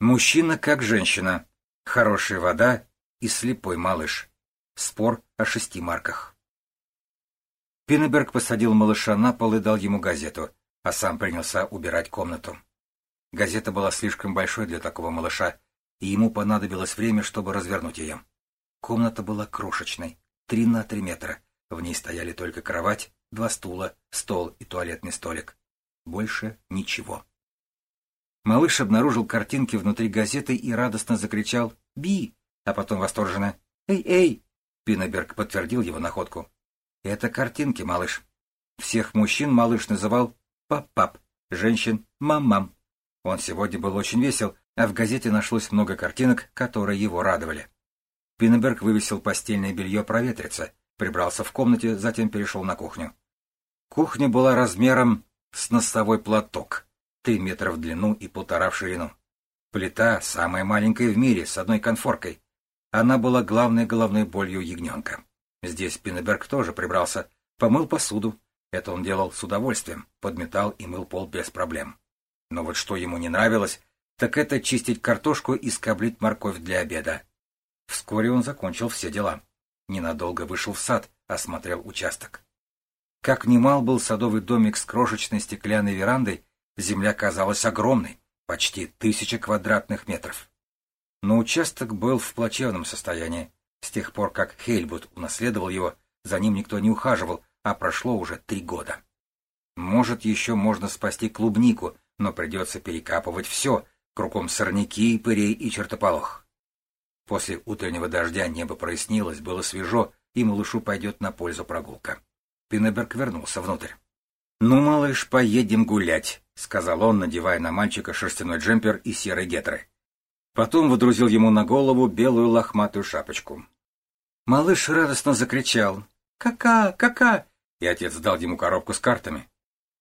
Мужчина как женщина, хорошая вода и слепой малыш. Спор о шести марках. Пиннеберг посадил малыша на пол и дал ему газету, а сам принялся убирать комнату. Газета была слишком большой для такого малыша, и ему понадобилось время, чтобы развернуть ее. Комната была крошечной, три на три метра. В ней стояли только кровать, два стула, стол и туалетный столик. Больше ничего. Малыш обнаружил картинки внутри газеты и радостно закричал «Би!», а потом восторженно «Эй, эй!». Пиннеберг подтвердил его находку. «Это картинки, малыш». Всех мужчин малыш называл «пап-пап», женщин «мам-мам». Он сегодня был очень весел, а в газете нашлось много картинок, которые его радовали. Пиннеберг вывесил постельное белье проветриться, прибрался в комнате, затем перешел на кухню. Кухня была размером с носовой платок, три метра в длину и полтора в ширину. Плита самая маленькая в мире, с одной конфоркой. Она была главной головной болью ягненка. Здесь Пиннеберг тоже прибрался, помыл посуду. Это он делал с удовольствием, подметал и мыл пол без проблем. Но вот что ему не нравилось, так это чистить картошку и скоблить морковь для обеда. Вскоре он закончил все дела. Ненадолго вышел в сад, осмотрел участок. Как немал был садовый домик с крошечной стеклянной верандой, земля казалась огромной, почти тысяча квадратных метров. Но участок был в плачевном состоянии. С тех пор, как Хейльбуд унаследовал его, за ним никто не ухаживал, а прошло уже три года. Может, еще можно спасти клубнику, но придется перекапывать все, кругом сорняки, пырей и чертополох. После утреннего дождя небо прояснилось, было свежо, и малышу пойдет на пользу прогулка. Пиннеберг вернулся внутрь. «Ну, малыш, поедем гулять», — сказал он, надевая на мальчика шерстяной джемпер и серые гетры. Потом водрузил ему на голову белую лохматую шапочку. Малыш радостно закричал «Кака! Кака!» и отец дал ему коробку с картами.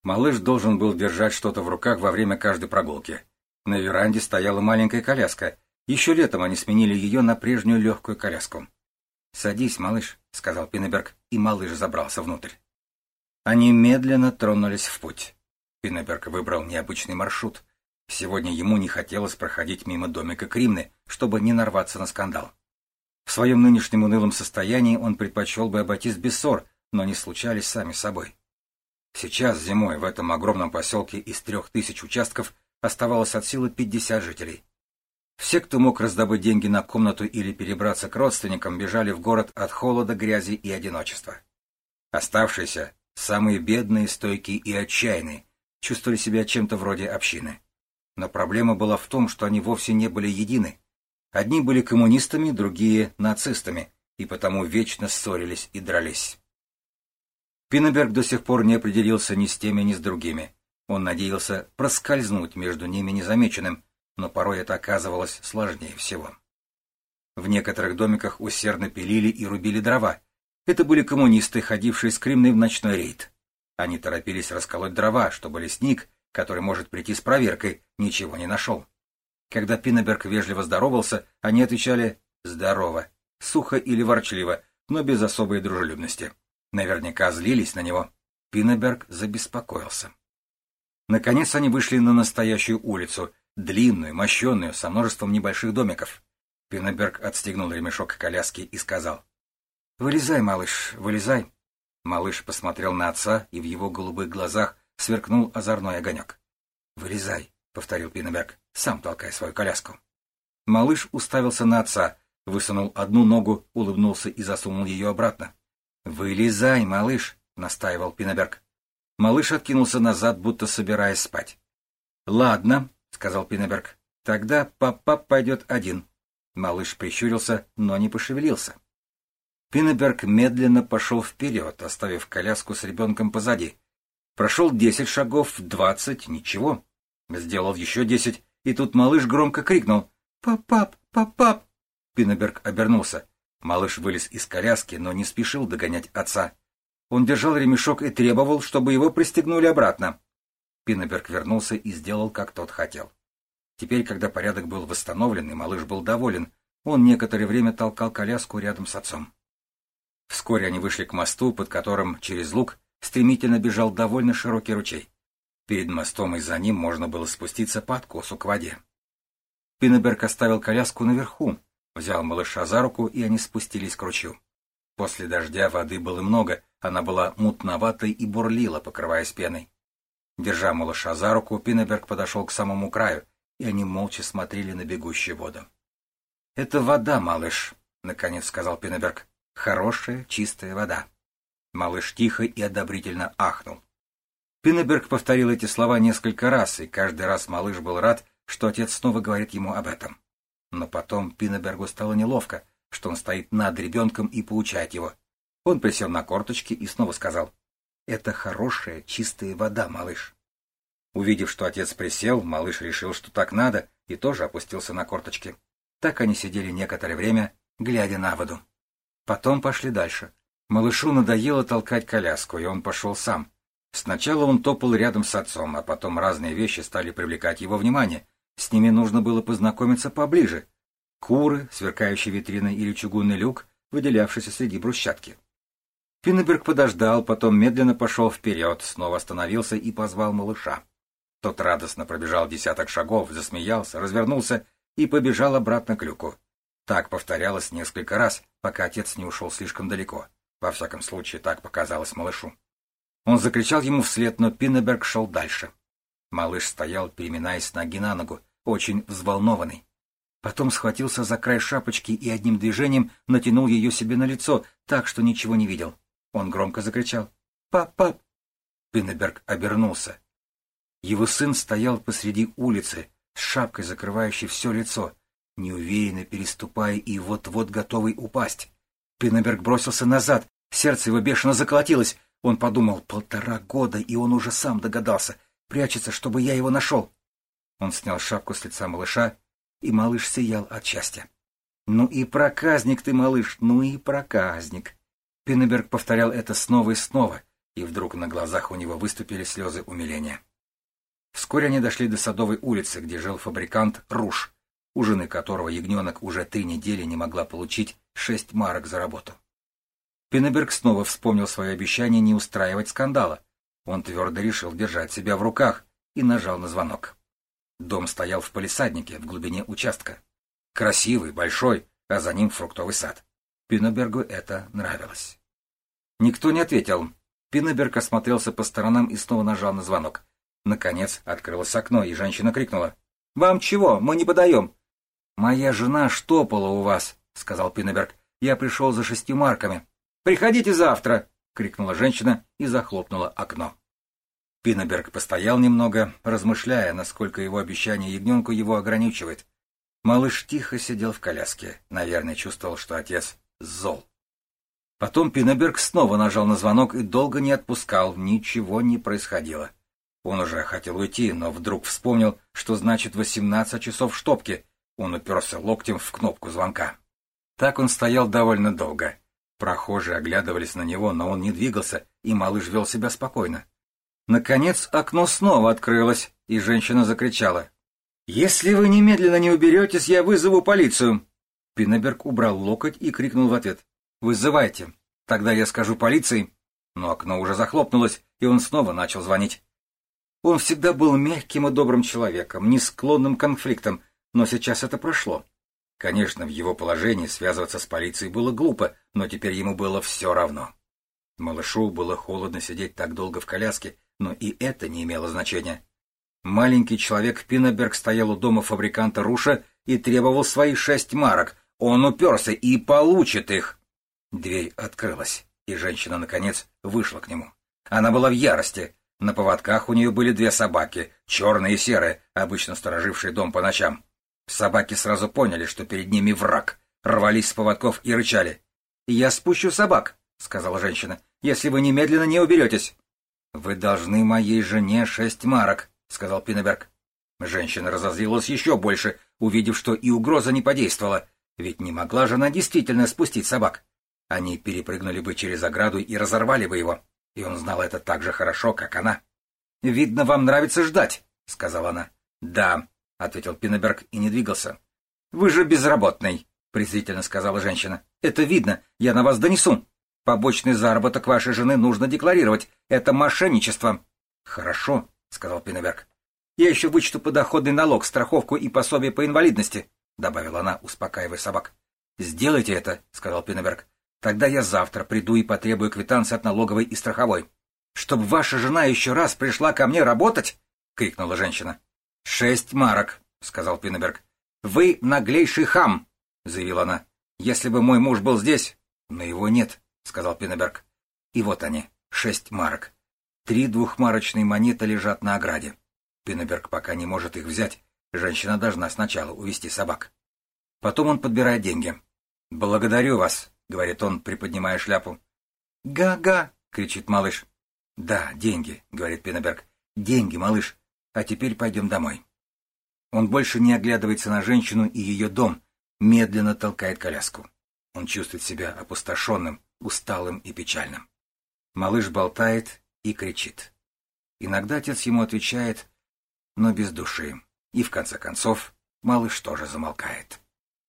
Малыш должен был держать что-то в руках во время каждой прогулки. На веранде стояла маленькая коляска. Еще летом они сменили ее на прежнюю легкую коляску. «Садись, малыш», — сказал Пиннеберг, и малыш забрался внутрь. Они медленно тронулись в путь. Пиннеберг выбрал необычный маршрут. Сегодня ему не хотелось проходить мимо домика Кримны, чтобы не нарваться на скандал. В своем нынешнем унылом состоянии он предпочел бы обойтись без ссор, но они случались сами собой. Сейчас зимой в этом огромном поселке из трех тысяч участков оставалось от силы 50 жителей. Все, кто мог раздобыть деньги на комнату или перебраться к родственникам, бежали в город от холода, грязи и одиночества. Оставшиеся, самые бедные, стойкие и отчаянные, чувствовали себя чем-то вроде общины. Но проблема была в том, что они вовсе не были едины. Одни были коммунистами, другие — нацистами, и потому вечно ссорились и дрались. Пиннеберг до сих пор не определился ни с теми, ни с другими. Он надеялся проскользнуть между ними незамеченным, но порой это оказывалось сложнее всего. В некоторых домиках усердно пилили и рубили дрова. Это были коммунисты, ходившие с Кремной в ночной рейд. Они торопились расколоть дрова, чтобы лесник, который может прийти с проверкой, ничего не нашел. Когда Пиннеберг вежливо здоровался, они отвечали «здорово», сухо или ворчливо, но без особой дружелюбности. Наверняка злились на него. Пиннеберг забеспокоился. Наконец они вышли на настоящую улицу, длинную, мощенную, со множеством небольших домиков. Пиннеберг отстегнул ремешок коляски и сказал. «Вылезай, малыш, вылезай». Малыш посмотрел на отца, и в его голубых глазах сверкнул озорной огонек. «Вылезай», — повторил Пиннеберг, сам толкая свою коляску. Малыш уставился на отца, высунул одну ногу, улыбнулся и засунул ее обратно. «Вылезай, малыш», — настаивал Пиннеберг. Малыш откинулся назад, будто собираясь спать. «Ладно», — сказал Пиннеберг, — «тогда папа пойдет один». Малыш прищурился, но не пошевелился. Пиннеберг медленно пошел вперед, оставив коляску с ребенком позади. Прошел десять шагов, двадцать, ничего. Сделал еще десять, и тут малыш громко крикнул «Папап, папап!». Пиннеберг обернулся. Малыш вылез из коляски, но не спешил догонять отца. Он держал ремешок и требовал, чтобы его пристегнули обратно. Пиннеберг вернулся и сделал, как тот хотел. Теперь, когда порядок был восстановлен и малыш был доволен, он некоторое время толкал коляску рядом с отцом. Вскоре они вышли к мосту, под которым через луг стремительно бежал довольно широкий ручей. Перед мостом и за ним можно было спуститься по откосу к воде. Пиннеберг оставил коляску наверху, взял малыша за руку, и они спустились к ручью. После дождя воды было много, она была мутноватой и бурлила, покрываясь пеной. Держа малыша за руку, Пиннеберг подошел к самому краю, и они молча смотрели на бегущую воду. — Это вода, малыш, — наконец сказал Пиннеберг. — Хорошая, чистая вода. Малыш тихо и одобрительно ахнул. Пиннеберг повторил эти слова несколько раз, и каждый раз малыш был рад, что отец снова говорит ему об этом. Но потом Пиннебергу стало неловко, что он стоит над ребенком и получает его. Он присел на корточки и снова сказал, «Это хорошая, чистая вода, малыш». Увидев, что отец присел, малыш решил, что так надо, и тоже опустился на корточки. Так они сидели некоторое время, глядя на воду. Потом пошли дальше. Малышу надоело толкать коляску, и он пошел сам. Сначала он топал рядом с отцом, а потом разные вещи стали привлекать его внимание. С ними нужно было познакомиться поближе. Куры, сверкающие витрины или чугунный люк, выделявшийся среди брусчатки. Пиннеберг подождал, потом медленно пошел вперед, снова остановился и позвал малыша. Тот радостно пробежал десяток шагов, засмеялся, развернулся и побежал обратно к люку. Так повторялось несколько раз, пока отец не ушел слишком далеко. Во всяком случае, так показалось малышу. Он закричал ему вслед, но Пиннеберг шел дальше. Малыш стоял, переминаясь ноги на ногу, очень взволнованный. Потом схватился за край шапочки и одним движением натянул ее себе на лицо, так что ничего не видел. Он громко закричал «Пап, пап!». Пиннеберг обернулся. Его сын стоял посреди улицы, с шапкой, закрывающей все лицо, неуверенно переступая и вот-вот готовый упасть. Пиннеберг бросился назад, сердце его бешено заколотилось. Он подумал, полтора года, и он уже сам догадался. Прячется, чтобы я его нашел. Он снял шапку с лица малыша, и малыш сиял от счастья. «Ну и проказник ты, малыш, ну и проказник!» Пиннеберг повторял это снова и снова, и вдруг на глазах у него выступили слезы умиления. Вскоре они дошли до Садовой улицы, где жил фабрикант Руш, у жены которого ягненок уже три недели не могла получить шесть марок за работу. Пиннеберг снова вспомнил свое обещание не устраивать скандала. Он твердо решил держать себя в руках и нажал на звонок. Дом стоял в палисаднике в глубине участка. Красивый, большой, а за ним фруктовый сад. Пиннебергу это нравилось. Никто не ответил. Пиннеберг осмотрелся по сторонам и снова нажал на звонок. Наконец открылось окно, и женщина крикнула. — Вам чего? Мы не подаем. — Моя жена штопала у вас, — сказал Пиннеберг. — Я пришел за шестью марками. — Приходите завтра! — крикнула женщина и захлопнула окно. Пиннеберг постоял немного, размышляя, насколько его обещание ягненку его ограничивает. Малыш тихо сидел в коляске, наверное, чувствовал, что отец зол. Потом Пиннеберг снова нажал на звонок и долго не отпускал, ничего не происходило. Он уже хотел уйти, но вдруг вспомнил, что значит восемнадцать часов штопки. Он уперся локтем в кнопку звонка. Так он стоял довольно долго. Прохожие оглядывались на него, но он не двигался, и малыш вел себя спокойно. Наконец окно снова открылось, и женщина закричала. «Если вы немедленно не уберетесь, я вызову полицию!» Пиннеберг убрал локоть и крикнул в ответ. «Вызывайте. Тогда я скажу полиции». Но окно уже захлопнулось, и он снова начал звонить. Он всегда был мягким и добрым человеком, не склонным к конфликтам, но сейчас это прошло. Конечно, в его положении связываться с полицией было глупо, но теперь ему было все равно. Малышу было холодно сидеть так долго в коляске, но и это не имело значения. Маленький человек Пиннеберг стоял у дома фабриканта Руша и требовал свои шесть марок. Он уперся и получит их. Дверь открылась, и женщина, наконец, вышла к нему. Она была в ярости. На поводках у нее были две собаки, черные и серые, обычно сторожившие дом по ночам. Собаки сразу поняли, что перед ними враг, рвались с поводков и рычали. «Я спущу собак», — сказала женщина, — «если вы немедленно не уберетесь». «Вы должны моей жене шесть марок», — сказал Пиннеберг. Женщина разозлилась еще больше, увидев, что и угроза не подействовала, ведь не могла жена действительно спустить собак. Они перепрыгнули бы через ограду и разорвали бы его и он знал это так же хорошо, как она. «Видно, вам нравится ждать», — сказала она. «Да», — ответил Пиннеберг и не двигался. «Вы же безработный», — презрительно сказала женщина. «Это видно, я на вас донесу. Побочный заработок вашей жены нужно декларировать. Это мошенничество». «Хорошо», — сказал Пиннеберг. Я еще вычту подоходный налог, страховку и пособие по инвалидности, — добавила она, успокаивая собак. — Сделайте это, — сказал Пиннеберг. — Тогда я завтра приду и потребую квитанции от налоговой и страховой. — Чтоб ваша жена еще раз пришла ко мне работать? — крикнула женщина. — Шесть марок, — сказал Пиннеберг. — Вы наглейший хам, — заявила она. — Если бы мой муж был здесь... — Но его нет, — сказал Пиннеберг. — И вот они, шесть марок. Три двухмарочные монеты лежат на ограде. Пиннеберг пока не может их взять. Женщина должна сначала увести собак. Потом он подбирает деньги. «Благодарю вас», — говорит он, приподнимая шляпу. «Га-га!» — кричит малыш. «Да, деньги», — говорит Пиннеберг. «Деньги, малыш. А теперь пойдем домой». Он больше не оглядывается на женщину и ее дом, медленно толкает коляску. Он чувствует себя опустошенным, усталым и печальным. Малыш болтает и кричит. Иногда отец ему отвечает, но без души, и в конце концов малыш тоже замолкает.